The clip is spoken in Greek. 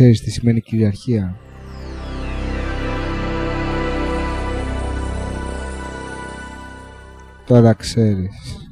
Ξέρεις τι σημαίνει κυριαρχία. Τώρα ξέρεις.